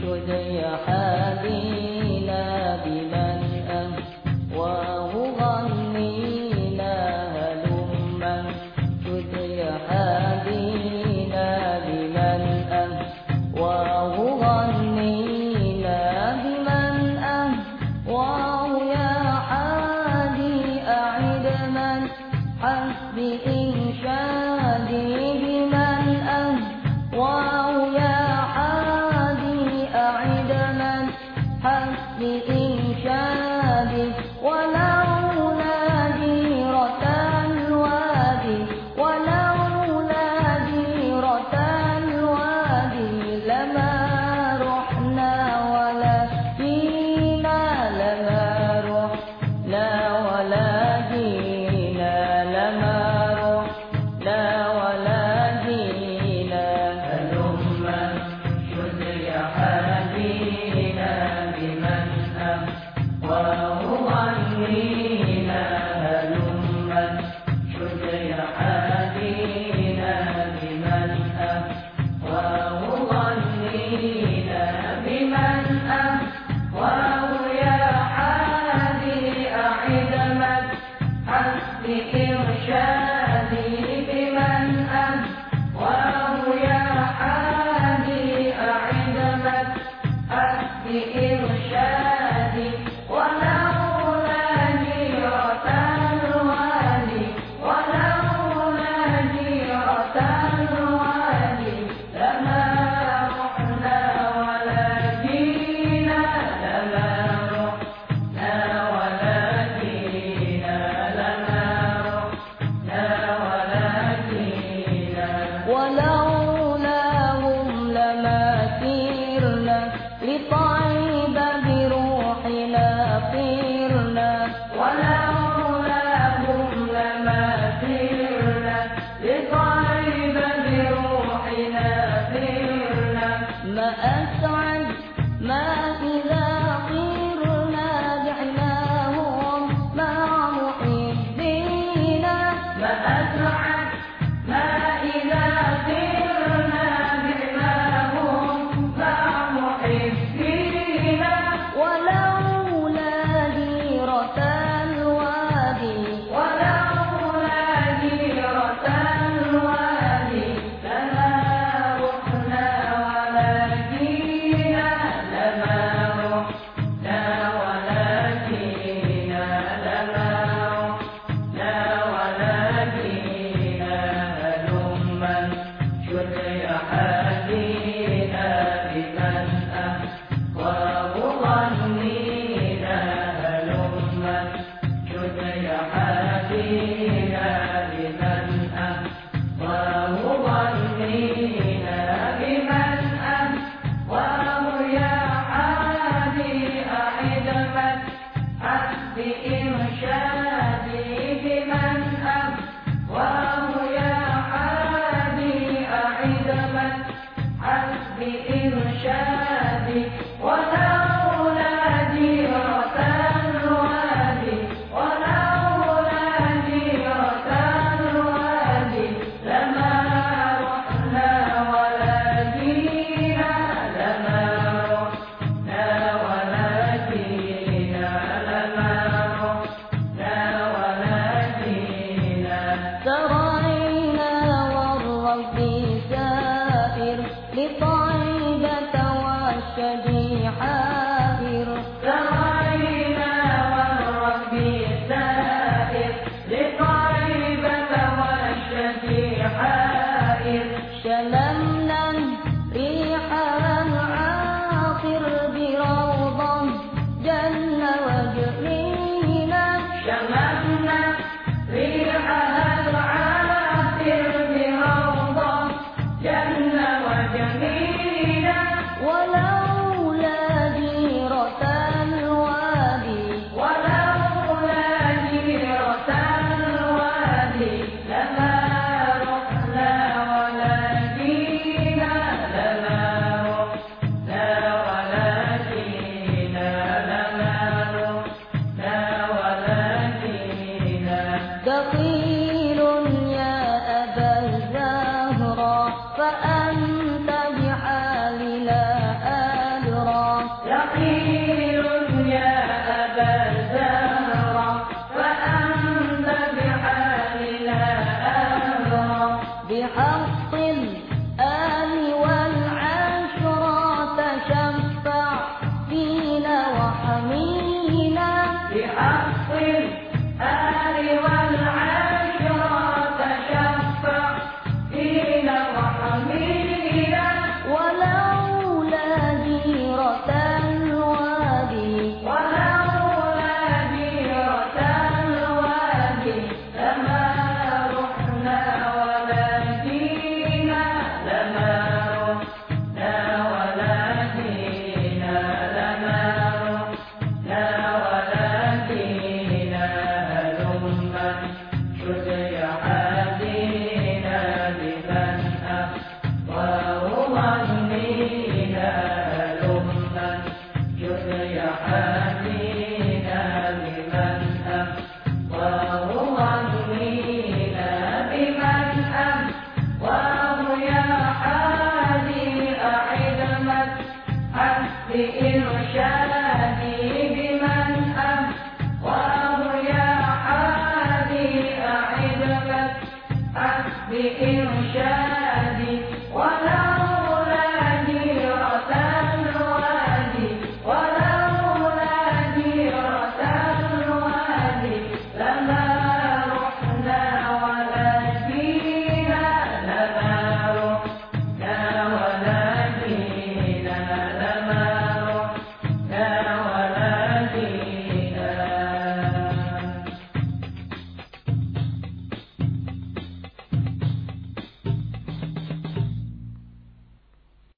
شد يا حبينا حسب إرشادي شد بإرشاد